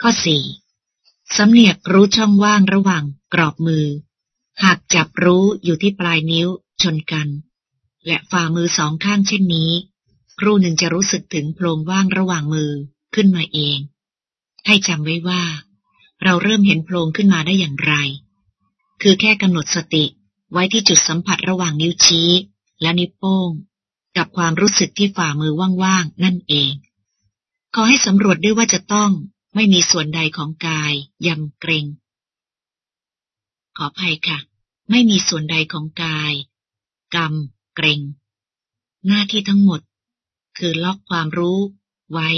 ข้อสี่สำเนียกรู้ช่องว่างระหว่างกรอบมือ หากจับรู้อยู่ที่ปลายนิ้วชนกัน และฝ่ามือสองข้างเช่นนี้ ครูหนึ่งจะรู้สึกถึงโพรงว่างระหว่างมือขึ้นมาเอง ให้จำไว้ว่า เราเริ่มเห็นโพรงขึ้นมาได้อย่างไร คือแค่กำหนดสติไว้ที่จุดสัมผัสระหว่างนิ้วชี้และนิ้วโป้ง กับความรู้สึกที่ฝ่ามือว่างๆนั่นเอง ขอให้สำรวจด้วยว่าจะต้อง ไม่มีส่วนใดของกายยำเกรง ขออภัยค่ะ ไม่มีส่วนใดของกายกรรมเกรง หน้าที่ทั้งหมด คือล็อกความรู้ไว้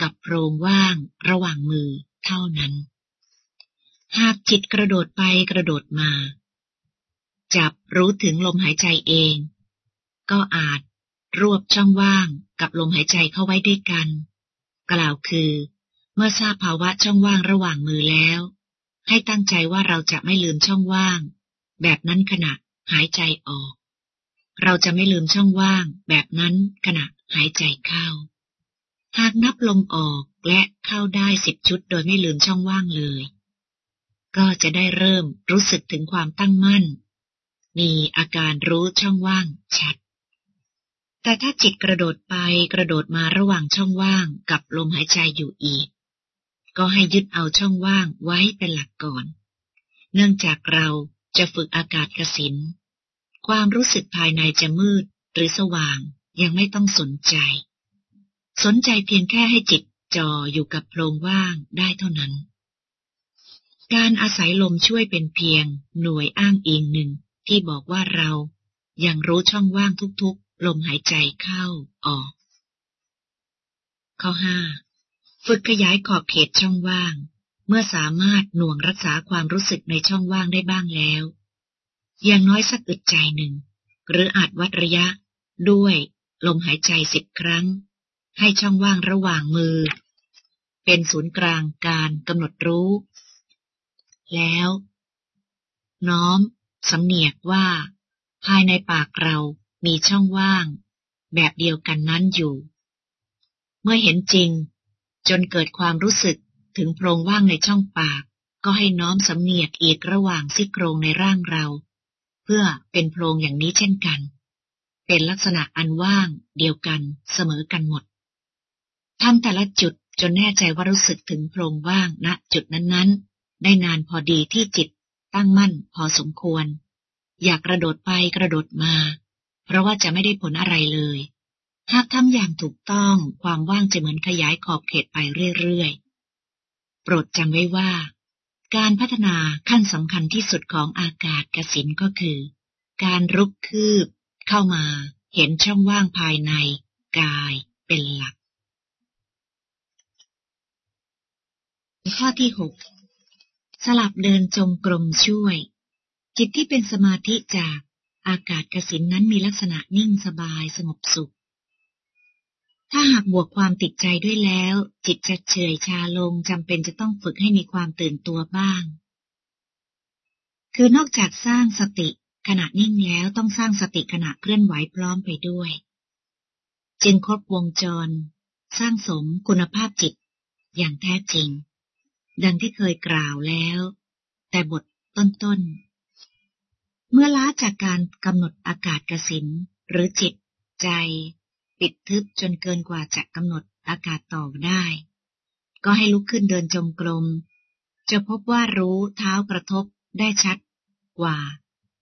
กับโพรงว่างระหว่างมือเท่านั้น หากจิตกระโดดไปกระโดดมา จับรู้ถึงลมหายใจเอง ก็อาจรวบช่องว่างกับลมหายใจเข้าไว้ด้วยกัน กล่าวคือ เมื่อทราบภาวะช่องว่างระหว่างมือแล้ว ให้ตั้งใจว่าเราจะไม่ลืมช่องว่าง แบบนั้นขณะหายใจออก เราจะไม่ลืมช่องว่าง แบบนั้นขณะหายใจเข้า หากนับลมออกและเข้าได้สิบชุดโดยไม่ลืมช่องว่างเลย ก็จะได้เริ่มรู้สึกถึงความตั้งมั่น มีอาการรู้ช่องว่างชัด แต่ถ้าจิตกระโดดไปกระโดดมาระหว่างช่องว่างกับลมหายใจอยู่อีก ก็ให้ยึดเอาช่องว่างไว้เป็นหลักก่อน เนื่องจากเราจะฝึกอากาศกสิน ความรู้สึกภายในจะมืดหรือสว่างยังไม่ต้องสนใจ สนใจเพียงแค่ให้จิตจ่ออยู่กับโพรงว่างได้เท่านั้น การอาศัยลมช่วยเป็นเพียงหน่วยอ้างอิงหนึ่งที่บอกว่าเรายังรู้ช่องว่างทุกๆ ลมหายใจเข้าออก ข้อห้า ฝึกขยายขอบเขตช่องว่าง เมื่อสามารถหน่วงรักษาความรู้สึกในช่องว่างได้บ้างแล้ว อย่างน้อยสักอึดใจหนึ่ง หรืออาจวัดระยะ ด้วย ลมหายใจสิบครั้ง ให้ช่องว่างระหว่างมือ เป็นศูนย์กลางการกำหนดรู้ แล้ว น้อมสำเนียกว่า ภายในปากเรามีช่องว่าง แบบเดียวกันนั้นอยู่ เมื่อเห็นจริง จนเกิดความรู้สึกถึงโพรงว่างในช่องปาก ก็ให้น้อมสำเนียกอีกระหว่างซี่โครงในร่างเรา เพื่อเป็นโพรงอย่างนี้เช่นกัน เป็นลักษณะอันว่างเดียวกันเสมอกันหมดทำแต่ละจุดจนแน่ใจว่ารู้สึกถึงโพรงว่างณจุดนั้นๆ ได้นานพอดีที่จิตตั้งมั่นพอสมควร อยากกระโดดไปกระโดดมา เพราะว่าจะไม่ได้ผลอะไรเลย หากทำอย่างถูกต้องความว่างจะเหมือนขยายขอบเขตไปเรื่อยๆ โปรดจำไว้ว่า การพัฒนาขั้นสำคัญที่สุดของอากาศกสินก็คือ การรุกคืบ เข้ามาเห็นช่องว่างภายใน กายเป็นหลัก ข้อที่หกสลับเดินจงกรมช่วย จิตที่เป็นสมาธิจากอากาศกสินนั้นมีลักษณะนิ่งสบายสงบสุข ถ้าหากบวกความติดใจด้วยแล้ว จิตจะเฉยชาลงจำเป็นจะต้องฝึกให้มีความตื่นตัวบ้าง คือนอกจากสร้างสติขณะนิ่งแล้วต้องสร้างสติขณะเคลื่อนไหวพร้อมไปด้วย จึงครบวงจร สร้างสมคุณภาพจิต อย่างแท้จริง ดังที่เคยกล่าวแล้ว แต่บทต้นๆ เมื่อล้าจากการกำหนดอากาศกสินหรือจิต ใจ ปิดทึบจนเกินกว่าจะกำหนดอากาศต่อได้ ก็ให้ลุกขึ้นเดินจงกรม จะพบว่ารู้เท้ากระทบได้ชัดกว่า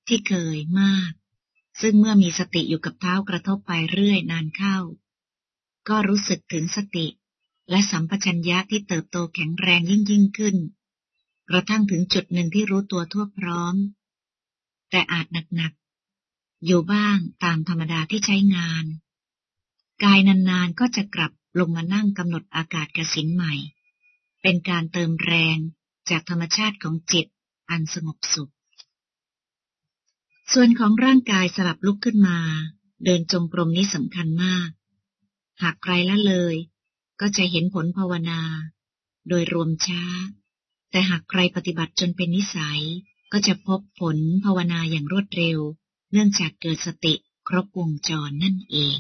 ที่เคยมาก ซึ่งเมื่อมีสติอยู่กับเท้ากระทบไปเรื่อยนานเข้า ก็รู้สึกถึงสติ และสัมปชัญญะที่เติบโตแข็งแรงยิ่งยิ่งขึ้น กระทั่งถึงจุดหนึ่งที่รู้ตัวทั่วพร้อม แต่อาจหนักๆอยู่บ้างตามธรรมดาที่ใช้งาน กายนานๆก็จะกลับลงมานั่งกำหนดอากาศกสินใหม่ เป็นการเติมแรงจากธรรมชาติของจิตอันสงบสุข ส่วนของร่างกายสลับลุกขึ้นมา เดินจงกรมนี้สำคัญมาก หากใครละเลย ก็จะเห็นผลภาวนา โดยรวมช้า แต่หากใครปฏิบัติจนเป็นนิสัย ก็จะพบผลภาวนาอย่างรวดเร็ว เนื่องจากเกิดสติครบวงจรนั่นเอง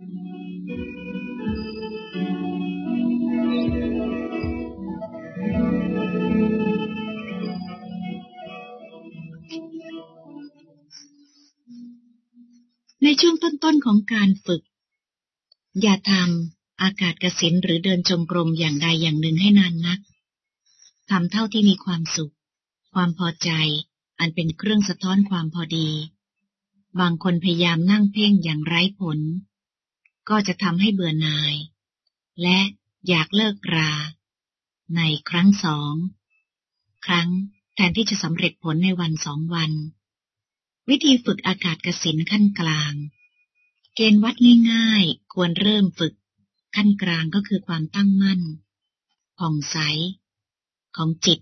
ในช่วงต้นๆของการฝึก อย่าทำอากาศกสินหรือเดินจงกรมอย่างใดอย่างหนึ่งให้นานนักทำเท่าที่มีความสุข ความพอใจ อันเป็นเครื่องสะท้อนความพอดี บางคนพยายามนั่งเพ่งอย่างไร้ผล ก็จะทำให้เบื่อหน่าย และอยากเลิกรา ในครั้งสอง ครั้งแทนที่จะสำเร็จผลในวันสองวัน วิธีฝึกอากาศกสินขั้นกลาง เกณฑ์วัดง่ายๆ ควรเริ่มฝึก ขั้นกลางก็คือความตั้งมั่นผ่องใส ของจิต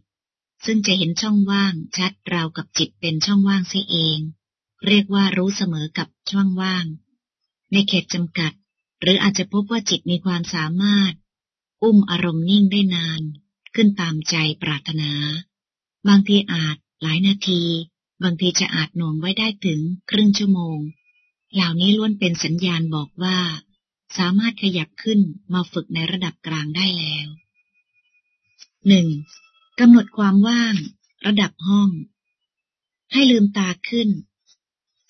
ซึ่งจะเห็นช่องว่างชัดราวกับจิตเป็นช่องว่างเสียเอง เรียกว่ารู้เสมอกับช่องว่าง ในเขตจำกัด หรืออาจจะพบว่าจิตมีความสามารถ อุ้มอารมณ์นิ่งได้นาน ขึ้นตามใจปรารถนา บางทีอาจหลายนาที บางทีจะอาจหน่วงไว้ได้ถึงครึ่งชั่วโมง เหล่านี้ล้วนเป็นสัญญาณบอกว่า สามารถขยับขึ้นมาฝึกในระดับกลางได้แล้วหนึ่งกำหนดความว่าง ระดับห้อง ให้ลืมตาขึ้น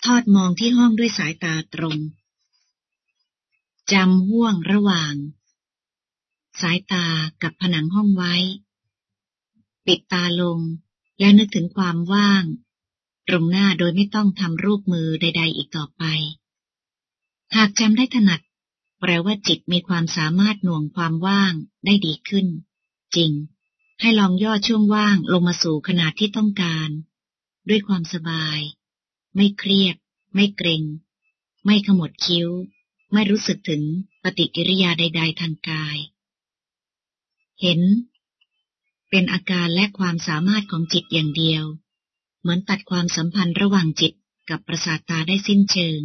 ทอดมองที่ห้องด้วยสายตาตรง จำห่วงระหว่าง สายตากับผนังห้องไว้ ปิดตาลงแล้วนึกถึงความว่าง ตรงหน้าโดยไม่ต้องทำรูปมือใด ๆ อีกต่อไป หากจำได้ถนัด แปลว่าจิตมีความสามารถหน่วงความว่างได้ดีขึ้น จริง ให้ลองย่อช่วงว่างลงมาสู่ขนาดที่ต้องการ ด้วยความสบาย ไม่เครียด ไม่เกรง ไม่ขมวดคิ้ว ไม่รู้สึกถึงปฏิกิริยาใด ๆ ทางกาย เห็น เป็นอาการและความสามารถของจิตอย่างเดียว เหมือนตัดความสัมพันธ์ระหว่างจิตกับประสาทตาได้สิ้นเชิง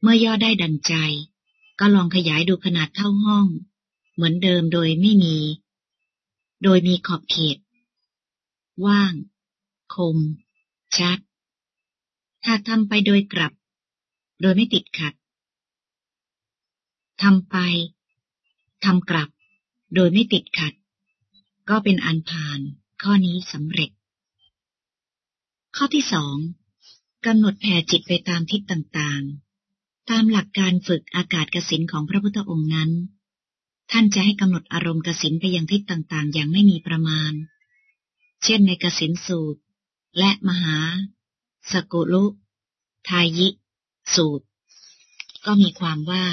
เมื่อย่อได้ดังใจ ก็ลองขยายดูขนาดเท่าห้อง เหมือนเดิมโดยไม่มี โดยมีขอบเขต ว่าง คม ชัด ถ้าทำไปโดยกลับ โดยไม่ติดขัด ทำไป ทำกลับ โดยไม่ติดขัด ก็เป็นอันผ่านข้อนี้สำเร็จ ข้อที่สองกำหนดแผ่จิตไปตามทิศต่างๆ ตามหลักการฝึกอากาศกสินของพระพุทธองค์นั้น ท่านจะให้กำหนดอารมณ์กสินไปยังทิศต่างๆ อย่างไม่มีประมาณ เช่นในกสินสูตร และมหา สกุลุ ทายิ สูตร ก็มีความว่า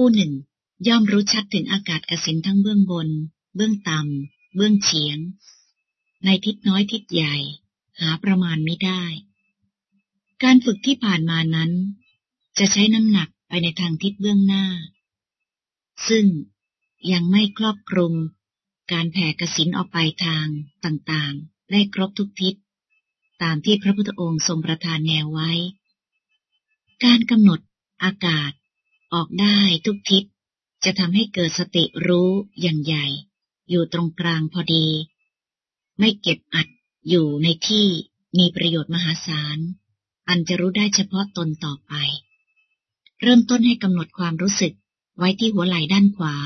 ผู้หนึ่ง ย่อมรู้ชัดถึงอากาศกสินทั้งเบื้องบน เบื้องต่ำ เบื้องเฉียง ในทิศน้อยทิศใหญ่ หาประมาณไม่ได้ การฝึกที่ผ่านมานั้น จะใช้น้ำหนักไปในทางทิศเบื้องหน้า ซึ่งยังไม่ครอบคลุม การแผ่กสินออกไปทางต่างๆ ได้ครบทุกทิศ ตามที่พระพุทธองค์ทรงประทานแนวไว้ การกำหนดอากาศ ออกได้ทุกทิศ จะทำให้เกิดสติรู้อย่างใหญ่ อยู่ตรงกลางพอดี ไม่เก็บอัดอยู่ในที่มีประโยชน์มหาศาล อันจะรู้ได้เฉพาะตนต่อไป เริ่มต้นให้กำหนดความรู้สึกไว้ที่หัวไหล่ด้านขวา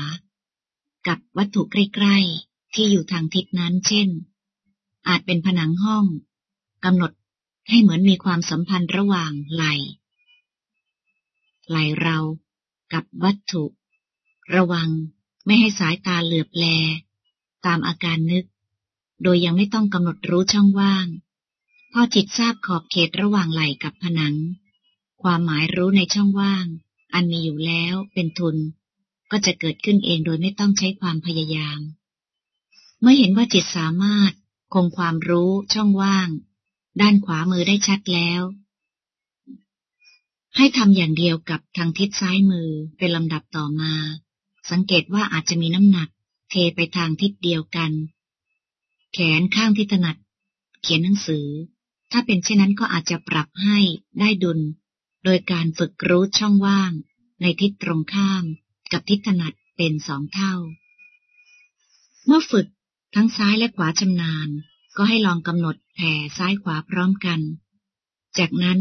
กับวัตถุใกล้ๆ ที่อยู่ทางทิศนั้น เช่น อาจเป็นผนังห้องกำหนดให้เหมือนมีความสัมพันธ์ระหว่างไหล่ไหล่เรา กับวัตถุ ระวังไม่ให้สายตาเหลือบแล ตามอาการนึก โดยยังไม่ต้องกำหนดรู้ช่องว่าง พอจิตทราบขอบเขตระหว่างไหล่กับผนัง ความหมายรู้ในช่องว่าง อันมีอยู่แล้วเป็นทุน ก็จะเกิดขึ้นเองโดยไม่ต้องใช้ความพยายาม เมื่อเห็นว่าจิตสามารถคงความรู้ช่องว่าง ด้านขวามือได้ชัดแล้ว ให้ทำอย่างเดียวกับทางทิศซ้ายมือเป็นลำดับต่อมา สังเกตว่าอาจจะมีน้ำหนัก เทไปทางทิศเดียวกัน แขนข้างที่ถนัด เขียนหนังสือ ถ้าเป็นเช่นนั้นก็อาจจะปรับให้ได้ดุล โดยการฝึกรู้ช่องว่าง ในทิศตรงข้าม กับทิศถนัดเป็นสองเท่า เมื่อฝึกทั้งซ้ายและขวาชำนาญ ก็ให้ลองกำหนดแผ่ซ้ายขวาพร้อมกัน จากนั้น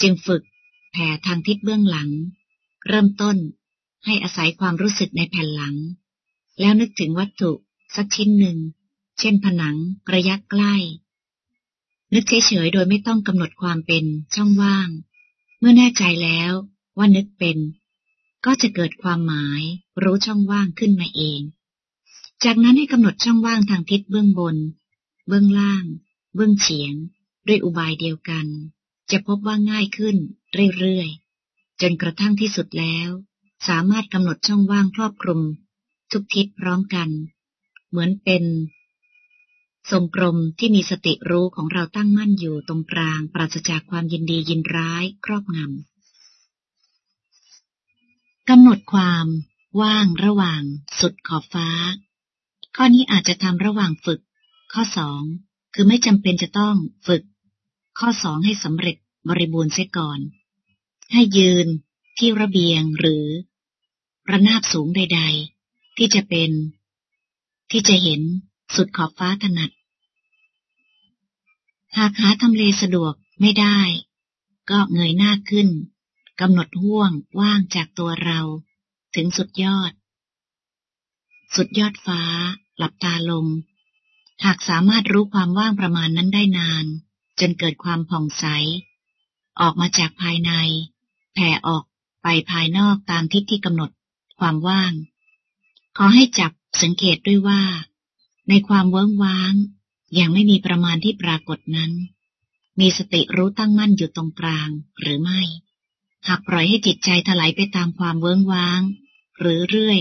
จึงฝึก ผ่ทางทิศเบื้องหลัง เริ่มต้นให้อาศัยความรู้สึกในแผ่นหลัง แล้วนึกถึงวัตถุสักชิ้นหนึ่ง เช่นผนังระยะใกล้ นึกเฉยๆโดยไม่ต้องกำหนดความเป็นช่องว่าง เมื่อแน่ใจแล้วว่านึกเป็น ก็จะเกิดความหมายรู้ช่องว่างขึ้นมาเอง จากนั้นให้กำหนดช่องว่างทางทิศเบื้องบน เบื้องล่าง เบื้องเฉียง ด้วยอุบายเดียวกัน จะพบว่าง่ายขึ้นเรื่อยๆ จนกระทั่งที่สุดแล้ว สามารถกำหนดช่องว่างครอบคลุม ทุกทิศพร้อมกัน เหมือนเป็นทรงกลมที่มีสติรู้ของเราตั้งมั่นอยู่ตรงกลาง ปราศจากความยินดียินร้ายครอบงำกำหนดความว่างระหว่างสุดขอบฟ้า ข้อนี้อาจจะทำระหว่างฝึก ข้อสองคือไม่จำเป็นจะต้องฝึก ข้อสองให้สำเร็จบริบูรณ์เสียก่อน ให้ยืนที่ระเบียงหรือระนาบสูงใด ๆ ที่จะเป็น ที่จะเห็นสุดขอบฟ้าถนัด หากหาทำเลสะดวกไม่ได้ ก็เงยหน้าขึ้นกำหนดห่วงว่างจากตัวเรา ถึงสุดยอด สุดยอดฟ้า หลับตาลง หากสามารถรู้ความว่างประมาณนั้นได้นาน จนเกิดความผ่องใส ออกมาจากภายใน แผ่ออกไปภายนอกตามทิศที่กำหนดความว่าง ขอให้จับสังเกตด้วยว่า ในความเวิ้งว้างอย่างไม่มีประมาณที่ปรากฏนั้น มีสติรู้ตั้งมั่นอยู่ตรงกลางหรือไม่ หากปล่อยให้จิตใจถลายไปตามความเวิ้งว้าง หรือเรื่อย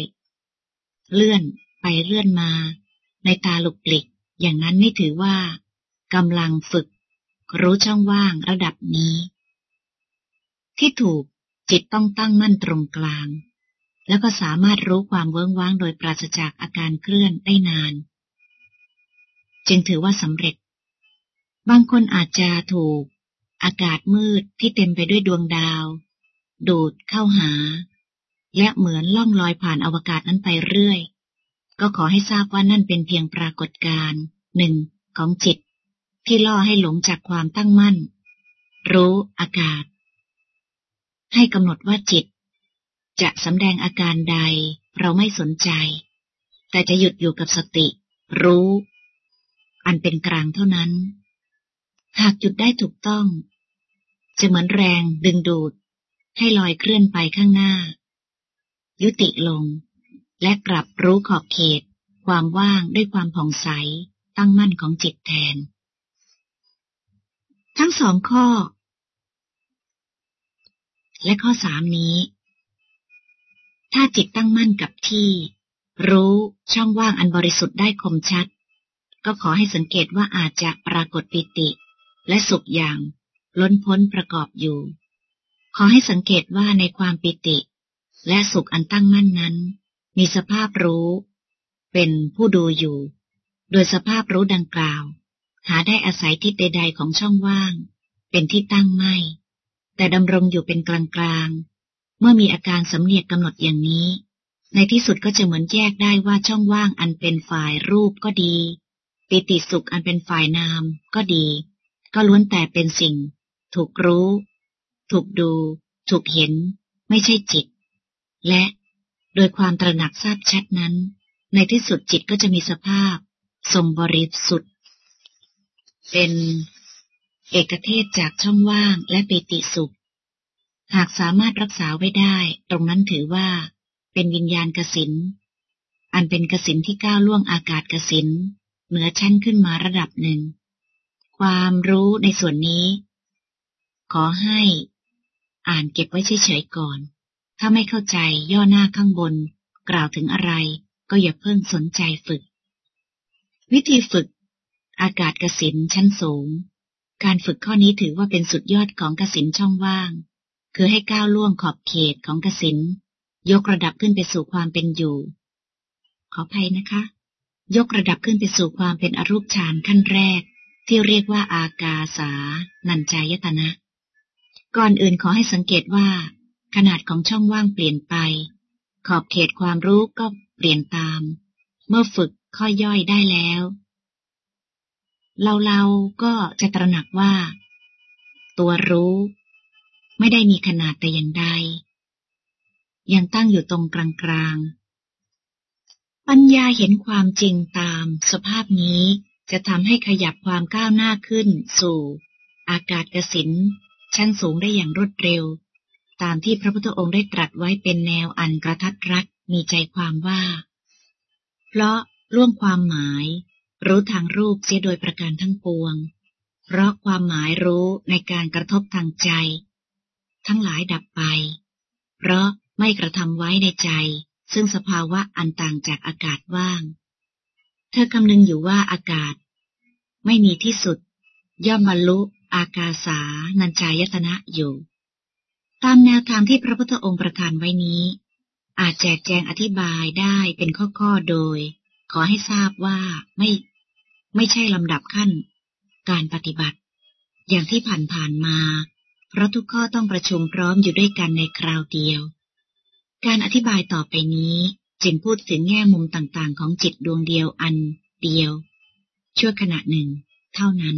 เลื่อนไปเลื่อนมา ในตาหลุกปลิกอย่างนั้นไม่ถือว่ากำลังฝึก รู้ช่องว่างระดับนี้ ที่ถูกจิตต้องตั้งมั่นตรงกลาง แล้วก็สามารถรู้ความเวิ้งว้างโดยปราศจากอาการเคลื่อนได้นาน จึงถือว่าสำเร็จ บางคนอาจจะถูก อากาศมืดที่เต็มไปด้วยดวงดาว ดูดเข้าหา และเหมือนล่องลอยผ่านอวกาศนั้นไปเรื่อย ก็ขอให้ทราบว่านั่นเป็นเพียงปรากฏการณ์หนึ่งของจิต ที่ล่อให้หลงจากความตั้งมั่น รู้อากาศ ให้กำหนดว่าจิต จะสำแดงอาการใดเราไม่สนใจ แต่จะหยุดอยู่กับสติ รู้ อันเป็นกลางเท่านั้น หากจุดได้ถูกต้อง จะเหมือนแรงดึงดูด ให้ลอยเคลื่อนไปข้างหน้า ยุติลง และกลับรู้ขอบเขต ความว่างด้วยความผ่องใสตั้งมั่นของจิตแทน ทั้งสองข้อ และข้อสามนี้ ถ้าจิตตั้งมั่นกับที่ รู้ช่องว่างอันบริสุทธิ์ได้คมชัด ก็ขอให้สังเกตว่าอาจจะปรากฏปิติ และสุขอย่าง ล้นพ้นประกอบอยู่ ขอให้สังเกตว่าในความปิติ และสุขอันตั้งมั่นนั้น มีสภาพรู้ เป็นผู้ดูอยู่ โดยสภาพรู้ดังกล่าว หาได้อาศัยทิศใดๆของช่องว่าง เป็นที่ตั้งไม่ แต่ดำรงอยู่เป็นกลางๆ เมื่อมีอาการสำเนียกกำหนดอย่างนี้ ในที่สุดก็จะเหมือนแยกได้ว่าช่องว่างอันเป็นฝ่ายรูปก็ดี ปิติสุขอันเป็นฝ่ายนามก็ดี ก็ล้วนแต่เป็นสิ่ง ถูกรู้ ถูกดู ถูกเห็น ไม่ใช่จิต และโดยความตระหนักทราบชัดนั้น ในที่สุดจิตก็จะมีสภาพทรงบริสุทธิ์ เป็นเอกเทศจากช่องว่างและปิติสุข หากสามารถรักษาไว้ได้ ตรงนั้นถือว่า เป็นวิญญาณกสินอันเป็นกสินที่ก้าวล่วงอากาศกสินเหนือชั้นขึ้นมาระดับหนึ่ง ความรู้ในส่วนนี้ ขอให้อ่านเก็บไว้เฉยๆก่อน ถ้าไม่เข้าใจย่อหน้าข้างบน กล่าวถึงอะไร ก็อย่าเพิ่งสนใจฝึก วิธีฝึก อากาศกสินชั้นสูง การฝึกข้อนี้ถือว่าเป็นสุดยอดของกสินช่องว่าง คือให้ก้าวล่วงขอบเขตของกสินยกระดับขึ้นไปสู่ความเป็นอยู่ ขออภัยนะคะ ยกระดับขึ้นไปสู่ความเป็นอรูปฌานขั้นแรก ที่เรียกว่าอากาสา นัญจายตนะ ก่อนอื่นขอให้สังเกตว่า ขนาดของช่องว่างเปลี่ยนไป ขอบเขตความรู้ก็เปลี่ยนตาม เมื่อฝึกข้อย่อยได้แล้ว เราเราก็จะตระหนักว่า ตัวรู้ ไม่ได้มีขนาดแต่อย่างใด ยังตั้งอยู่ตรงกลางๆ ปัญญาเห็นความจริงตามสภาพนี้จะทำให้ขยับความก้าวหน้าขึ้นสู่ อากาศกสินชั้นสูงได้อย่างรวดเร็ว ตามที่พระพุทธองค์ได้ตรัสไว้เป็นแนวอันกระทัดรัดมีใจความว่า เพราะล่วงความหมาย รู้ทางรูปเสียโดยประการทั้งปวง เพราะความหมายรู้ในการกระทบทางใจ ทั้งหลายดับไป เพราะไม่กระทำไว้ในใจ ซึ่งสภาวะอันต่างจากอากาศว่าง เธอคำนึงอยู่ว่าอากาศ ไม่มีที่สุด ย่อมบรรลุอากาสานัญจายตนะอยู่ ตามแนวทางที่พระพุทธองค์ประทานไว้นี้ อาจแจกแจงอธิบายได้เป็นข้อๆโดย ขอให้ทราบว่าไม่ไม่ใช่ลำดับขั้น การปฏิบัติ อย่างที่ผ่านๆมา เพราะทุกข้อต้องประชุมพร้อมอยู่ด้วยกันในคราวเดียว การอธิบายต่อไปนี้จึงพูดถึงแง่มุมต่างๆ ของจิตดวงเดียวอันเดียว ชั่วขณะหนึ่ง เท่านั้น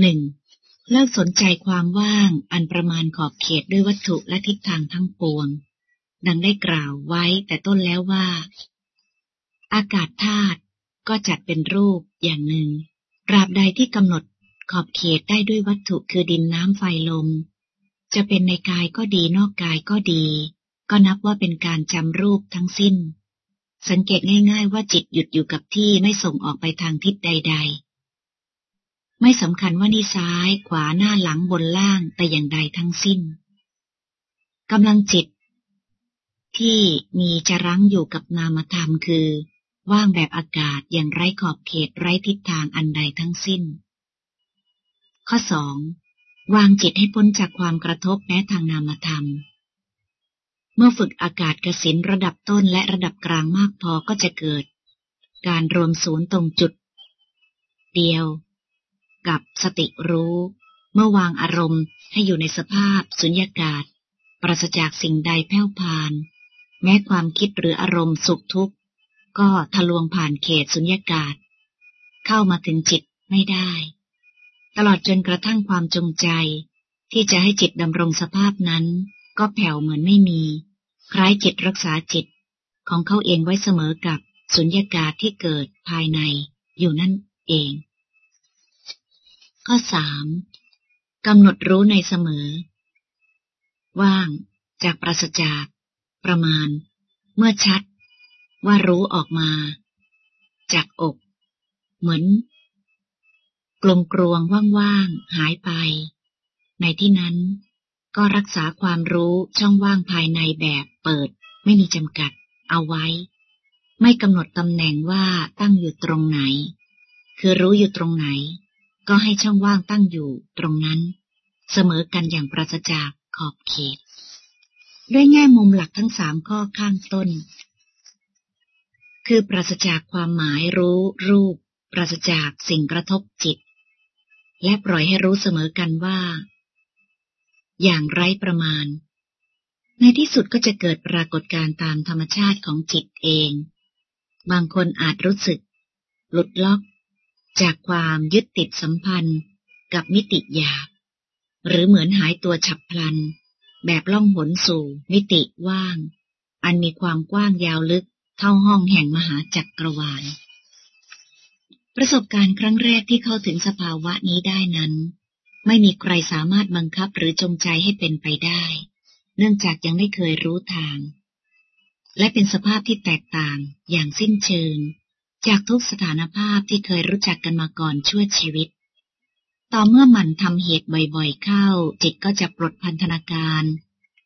หนึ่งเลิกสนใจความว่างอันประมาณขอบเขตด้วยวัตถุและทิศทางทั้งปวง ดังได้กล่าวไว้แต่ต้นแล้วว่า อากาศธาตุก็จัดเป็นรูปอย่างหนึ่งตราบใดที่กำหนดขอบเขตได้ด้วยวัตถุคือดินน้ำไฟลม จะเป็นในกายก็ดีนอกกายก็ดี ก็นับว่าเป็นการจำรูปทั้งสิ้น สังเกตง่าย ๆ ว่าจิตหยุดอยู่กับที่ไม่ส่งออกไปทางทิศใด ๆ ไม่สำคัญว่านี่ซ้ายขวาหน้าหลังบนล่างแต่อย่างใดทั้งสิ้นกำลังจิต ที่มีจะรั้งอยู่กับนามธรรมคือ ว่างแบบอากาศอย่างไร้ขอบเขตไร้ทิศทางอันใดทั้งสิ้น ข้อสองวางจิตให้พ้นจากความกระทบแม้ทางนามธรรม เมื่อฝึกอากาศกสินระดับต้นและระดับกลางมากพอก็จะเกิด การรวมศูนย์ตรงจุด เดียว กับสติรู้ เมื่อวางอารมณ์ให้อยู่ในสภาพสุญญากาศ ปราศจากสิ่งใดแผ่วพาน แม้ความคิดหรืออารมณ์สุขทุกข์ ก็ทะลวงผ่านเขตสุญญากาศ เข้ามาถึงจิตไม่ได้ ตลอดจนกระทั่งความจงใจ ที่จะให้จิตดำรงสภาพนั้น ก็แผ่วเหมือนไม่มี คล้ายจิตรักษาจิต ของเขาเองไว้เสมอกับสุญญากาศที่เกิดภายในอยู่นั่นเอง ข้อสามกำหนดรู้ในเสมอ ว่างจากปราศจาก ประมาณ เมื่อชัด ว่ารู้ออกมา จากอก เหมือน กลมกลวงว่างๆ หายไป ในที่นั้นก็รักษาความรู้ช่องว่างภายในแบบเปิด ไม่มีจำกัด เอาไว้ ไม่กำหนดตำแหน่งว่าตั้งอยู่ตรงไหน คือรู้อยู่ตรงไหน ก็ให้ช่องว่างตั้งอยู่ตรงนั้น เสมอกันอย่างปราศจากขอบเขต ด้วยแง่มุมหลักทั้งสามข้อข้างต้น คือปราศจากความหมายรู้รูป ปราศจากสิ่งกระทบจิต และปล่อยให้รู้เสมอกันว่า อย่างไร้ประมาณ ในที่สุดก็จะเกิดปรากฏการตามธรรมชาติของจิตเอง บางคนอาจรู้สึก หลุดล็อก จากความยึดติดสัมพันธ์กับมิติหยาบหรือเหมือนหายตัวฉับพลัน แบบล่องหนสู่มิติว่าง อันมีความกว้างยาวลึก เท่าห้องแห่งมหาจักรวาล ประสบการณ์ครั้งแรกที่เข้าถึงสภาวะนี้ได้นั้น ไม่มีใครสามารถบังคับหรือจงใจให้เป็นไปได้ เนื่องจากยังไม่เคยรู้ทาง และเป็นสภาพที่แตกต่างอย่างสิ้นเชิง จากทุกสถานภาพที่เคยรู้จักกันมาก่อนชั่วชีวิตต่อเมื่อมันทำเหตุบ่อยๆเข้า จิตก็จะปลดพันธนาการ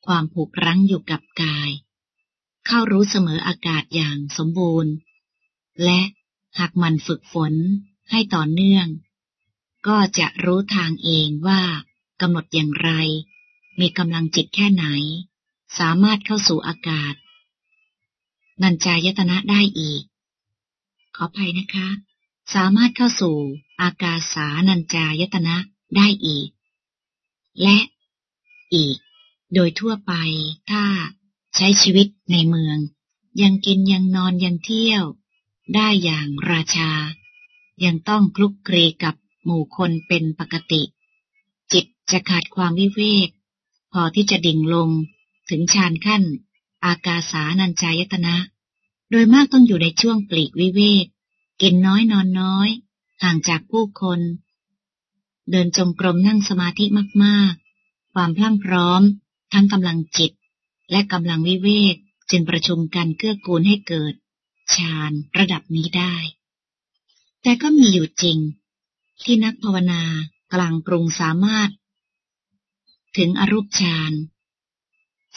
ความผูกรั้งอยู่กับกาย เข้ารู้เสมออากาศอย่างสมบูรณ์ และหากมันฝึกฝนให้ต่อเนื่อง ก็จะรู้ทางเองว่ากำหนดอย่างไร มีกำลังจิตแค่ไหน สามารถเข้าสู่อากาศ นันจายตนะได้อีก ขออภัยนะคะ สามารถเข้าสู่อากาสานัญจายตนะได้อีก และอีก โดยทั่วไปถ้า ใช้ชีวิตในเมือง ยังกินยังนอนยังเที่ยว ได้อย่างราชา ยังต้องคลุกคลีกับหมู่คนเป็นปกติ จิตจะขาดความวิเวก พอที่จะดิ่งลงถึงฌานขั้น อากาสานัญจายตนะ โดยมากต้องอยู่ในช่วงปลีกวิเวก กินน้อยนอนน้อย ห่างจากผู้คน เดินจงกรมนั่งสมาธิมากๆ ความพลั่งพร้อม ทั้งกำลังจิต และกำลังวิเวกจึงประชุมกันเกื้อกูลให้เกิดฌานระดับนี้ได้ แต่ก็มีอยู่จริง ที่นักภาวนากลางกรุงสามารถ ถึงอรูปฌาน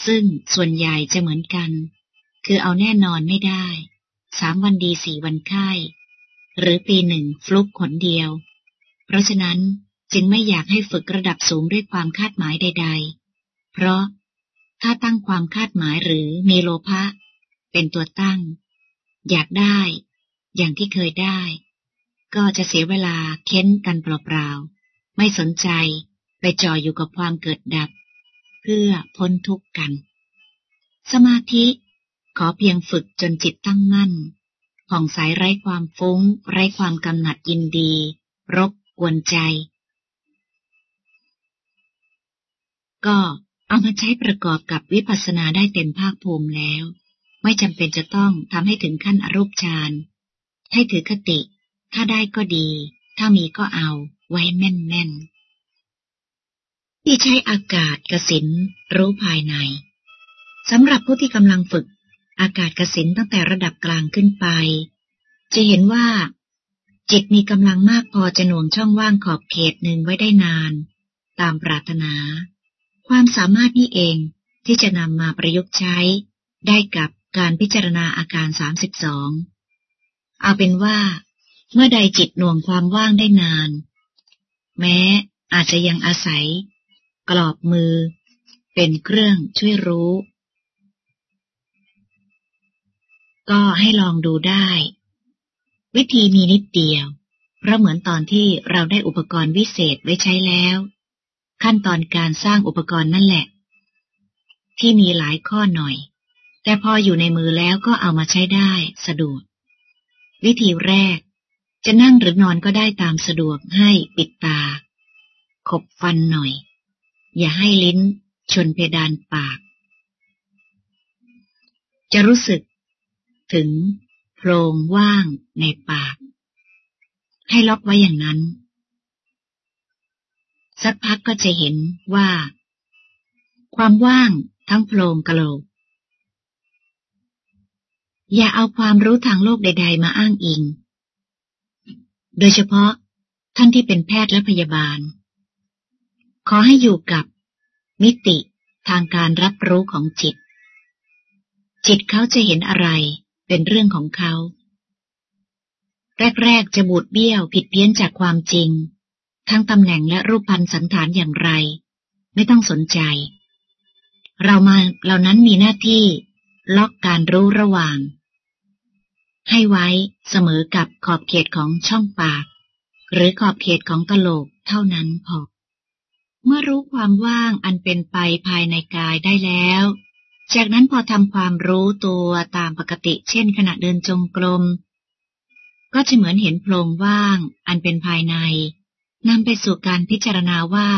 ซึ่งส่วนใหญ่จะเหมือนกัน คือเอาแน่นอนไม่ได้ สามวันดีสี่วันไข้ หรือปีหนึ่งฟลุกขนเดียว เพราะฉะนั้นจึงไม่อยากให้ฝึกระดับสูงด้วยความคาดหมายใด ๆ เพราะ ถ้าตั้งความคาดหมายหรือมีโลภะเป็นตัวตั้ง อยากได้ อย่างที่เคยได้ ก็จะเสียเวลาเค้นกันเปล่าๆ ไม่สนใจไปจ่ออยู่กับความเกิดดับ เพื่อพ้นทุกข์กัน สมาธิขอเพียงฝึกจนจิตตั้งมั่นผ่องใสไร้ความฟุง้ง ไร้ความกำหนัดยินดี รบกวนใจ ก็ เอามาใช้ประกอบกับวิปัสสนาได้เต็มภาคภูมิแล้ว ไม่จำเป็นจะต้องทำให้ถึงขั้นอรูปฌานให้ถือคติ ถ้าได้ก็ดี ถ้ามีก็เอาไว้แม่นๆ ที่ใช้อากาศกสินรู้ภายในสำหรับผู้ที่กำลังฝึก อากาศกสินตั้งแต่ระดับกลางขึ้นไป จะเห็นว่า จิตมีกำลังมากพอจะหน่วงช่องว่างขอบเขตหนึ่งไว้ได้นาน ตามปรารถนา ความสามารถนี้เองที่จะนำมาประยุกต์ใช้ ได้กับการพิจารณาอาการ 32 เอาเป็นว่า เมื่อใดจิตหน่วงความว่างได้นาน แม้อาจจะยังอาศัย กรอบมือ เป็นเครื่องช่วยรู้ ก็ให้ลองดูได้ วิธีมีนิดเดียว เพราะเหมือนตอนที่เราได้อุปกรณ์วิเศษไว้ใช้แล้ว ขั้นตอนการสร้างอุปกรณ์นั่นแหละ ที่มีหลายข้อหน่อย แต่พออยู่ในมือแล้วก็เอามาใช้ได้สะดวก วิธีแรก จะนั่งหรือนอนก็ได้ตามสะดวกให้ปิดตา ขบฟันหน่อย อย่าให้ลิ้น ชนเพดานปาก จะรู้สึก ถึงโพรงว่างในปาก ให้ล็อกไว้อย่างนั้น สักพักก็จะเห็นว่า ความว่างทั้งโพรงกะโหลก อย่าเอาความรู้ทางโลกใด ๆ มาอ้างอิง โดยเฉพาะท่านที่เป็นแพทย์และพยาบาล ขอให้อยู่กับ มิติทางการรับรู้ของจิต จิตเขาจะเห็นอะไรเป็นเรื่องของเขา แรก ๆ จะบูดเบี้ยวผิดเพี้ยนจากความจริง ทั้งตำแหน่งและรูปพันธ์สันฐานอย่างไร ไม่ต้องสนใจ เรามาเหล่านั้นมีหน้าที่ ล็อกการรู้ระหว่าง ให้ไว้เสมอกับขอบเขตของช่องปาก หรือขอบเขตของกะโหลกเท่านั้นพอ เมื่อรู้ความว่างอันเป็นไปภายในกายได้แล้ว จากนั้นพอทำความรู้ตัวตามปกติ เช่น ขณะเดินจงกรมก็จะเหมือนเห็นโพรงว่าง อันเป็นภายใน นำไปสู่การพิจารณาว่า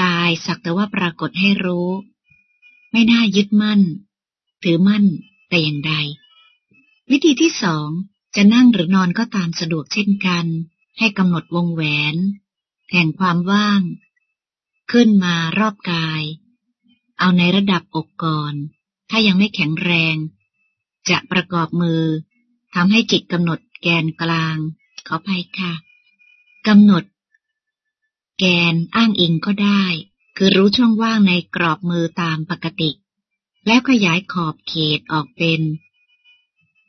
กายสักแต่ว่าปรากฏให้รู้ ไม่น่ายึดมั่น ถือมั่นแต่อย่างใด วิธีที่สองจะนั่งหรือนอนก็ตามสะดวกเช่นกัน ให้กำหนดวงแหวน แห่งความว่าง ขึ้นมารอบกาย เอาในระดับอกก่อน ถ้ายังไม่แข็งแรง จะประกอบมือทำให้จิตกำหนดแกนกลางขอภัยค่ะกำหนด แกนอ้างอิงก็ได้ คือรู้ช่องว่างในกรอบมือตามปกติ แล้วขยายขอบเขตออกเป็น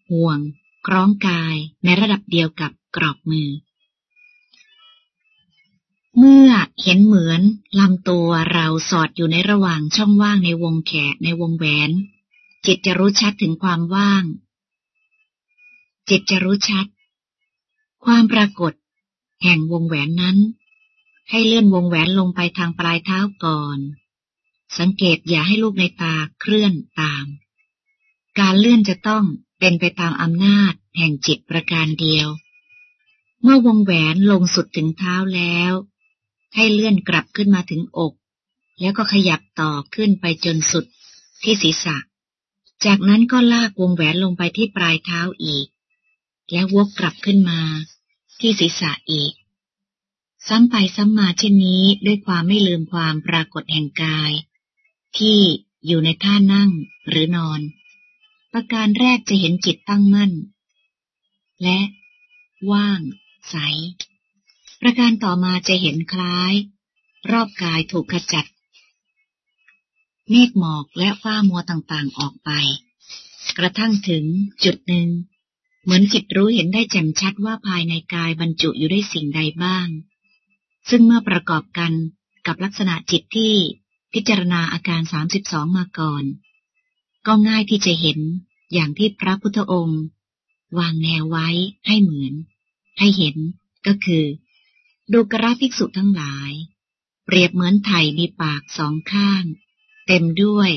ห่วงคล้องกายในระดับเดียวกับกรอบมือ เมื่อเห็นเหมือนลำตัวเราสอดอยู่ในระหว่างช่องว่างในวงแขนในวงแหวน จิตจะรู้ชัดถึงความว่าง จิตจะรู้ชัด ความปรากฏ แห่งวงแหวนนั้น ให้เลื่อนวงแหวนลงไปทางปลายเท้าก่อน สังเกตอย่าให้ลูกในตาเคลื่อนตาม การเลื่อนจะต้องเป็นไปตามอำนาจแห่งจิตประการเดียว เมื่อวงแหวนลงสุดถึงเท้าแล้ว ให้เลื่อนกลับขึ้นมาถึงอก แล้วก็ขยับต่อขึ้นไปจนสุดที่ศีรษะ จากนั้นก็ลากวงแหวนลงไปที่ปลายเท้าอีก แล้ววกกลับขึ้นมา ที่ศีรษะอีก ซ้ำไปซ้ำมาเช่นนี้ด้วยความไม่ลืมความปรากฏแห่งกาย ที่อยู่ในท่านั่งหรือนอน ประการแรกจะเห็นจิตตั้งมั่น และ ว่าง ใส ประการต่อมาจะเห็นคล้าย รอบกายถูกขจัด เมฆหมอกและฝ้ามัวต่างๆออกไป กระทั่งถึงจุดหนึ่ง เหมือนจิตรู้เห็นได้แจ่มชัดว่าภายในกายบรรจุอยู่ด้วยสิ่งใดบ้าง ซึ่งเมื่อประกอบกันกับลักษณะจิตที่พิจารณาอาการ 32 มาก่อน ก็ง่ายที่จะเห็นอย่างที่พระพุทธองค์ วางแนวไว้ให้เหมือน ให้เห็นก็คือ ดูกราภิกษุทั้งหลาย เปรียบเหมือนไถ่มีปากสองข้าง เต็มด้วย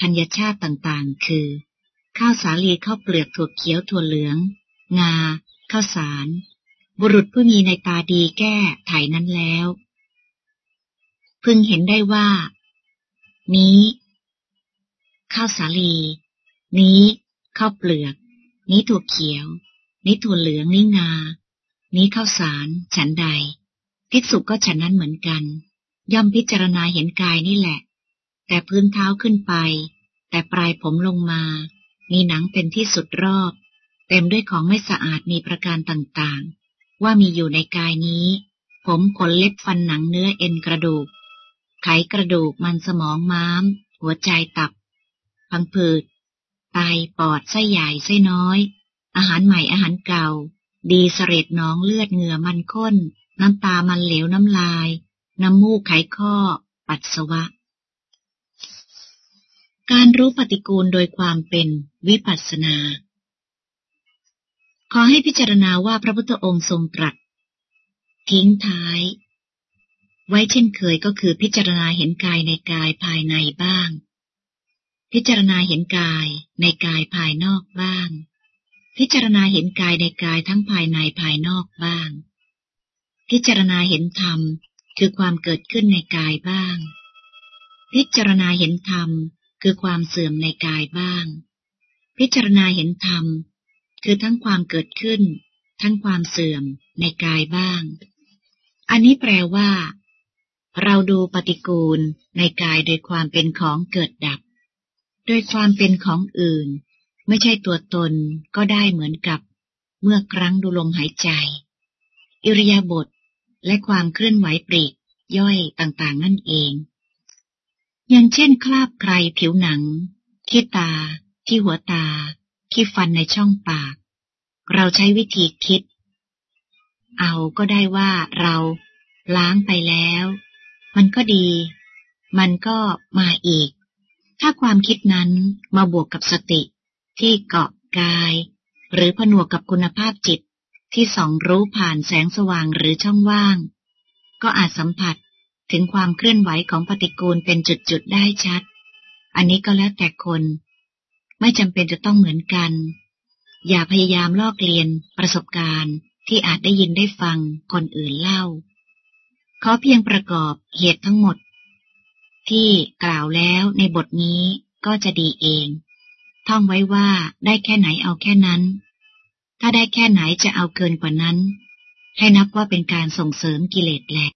ธัญชาติต่างๆ คือ ข้าวสาลีข้าวเปลือกถั่วเขียวถั่วเหลือง งา ข้าวสาร บุรุษผู้มีในตาดีแก้ไถ่นั้นแล้ว พึงเห็นได้ว่า นี้ ข้าวสาลี นี้ข้าวเปลือก นี้ถั่วเขียว นี้ถั่วเหลืองนี้งา นี้ข้าวสาร ฉันใดภิกษุก็ฉันนั้นเหมือนกัน ย่อมพิจารณาเห็นกายนี่แหละ แต่พื้นเท้าขึ้นไป แต่ปลายผมลงมา มีหนังเป็นที่สุดรอบ เต็มด้วยของไม่สะอาดมีประการต่างๆ ว่ามีอยู่ในกายนี้ ผมขนเล็บฟันหนังเนื้อเอ็นกระดูก ไขกระดูกมันสมองม้าม หัวใจตับ พังผืด ไตปอดไส้ใหญ่ไส้น้อย อาหารใหม่อาหารเก่า ดีเสร็จน้องเลือดเหงื่อมันข้น น้ำตามันเหลวน้ำลาย น้ำมูกไขข้อ ปัสสาวะ การรู้ปฏิกูลโดยความเป็นวิปัสสนา ขอให้พิจารณาว่าพระพุทธองค์ทรงตรัส ทิ้งท้าย ไว้เช่นเคยก็คือพิจารณาเห็นกายในกายภายในบ้าง พิจารณาเห็นกายในกายภายนอกบ้าง พิจารณาเห็นกายในกายทั้งภายในภายนอกบ้าง พิจารณาเห็นธรรมคือความเกิดขึ้นในกายบ้าง พิจารณาเห็นธรรมคือความเสื่อมในกายบ้าง พิจารณาเห็นธรรม คือทั้งความเกิดขึ้น ทั้งความเสื่อมในกายบ้าง อันนี้แปลว่า เราดูปฏิกูลในกายโดยความเป็นของเกิดดับ โดยความเป็นของอื่น ไม่ใช่ตัวตนก็ได้เหมือนกับ เมื่อครั้งดูลมหายใจ อิริยาบถและความเคลื่อนไหวปรีกย่อยต่างๆ นั่นเอง อย่างเช่น คราบใครผิวหนัง ที่ตา ที่หัวตา ที่ฟันในช่องปาก เราใช้วิธีคิด เอาก็ได้ว่าเราล้างไปแล้ว มันก็ดี มันก็มาอีก ถ้าความคิดนั้นมาบวกกับสติที่เกาะกาย หรือผนวกกับคุณภาพจิตที่ส่องรู้ผ่านแสงสว่างหรือช่องว่าง ก็อาจสัมผัสถึงความเคลื่อนไหวของปฏิกูลเป็นจุดๆได้ชัด อันนี้ก็แล้วแต่คน ไม่จำเป็นจะต้องเหมือนกัน อย่าพยายามลอกเลียนประสบการณ์ที่อาจได้ยินได้ฟังคนอื่นเล่า ขอเพียงประกอบเหตุทั้งหมด ที่กล่าวแล้วในบทนี้ก็จะดีเอง ท่องไว้ว่าได้แค่ไหนเอาแค่นั้น ถ้าได้แค่ไหนจะเอาเกินกว่านั้น ให้นับว่าเป็นการส่งเสริมกิเลสแหละ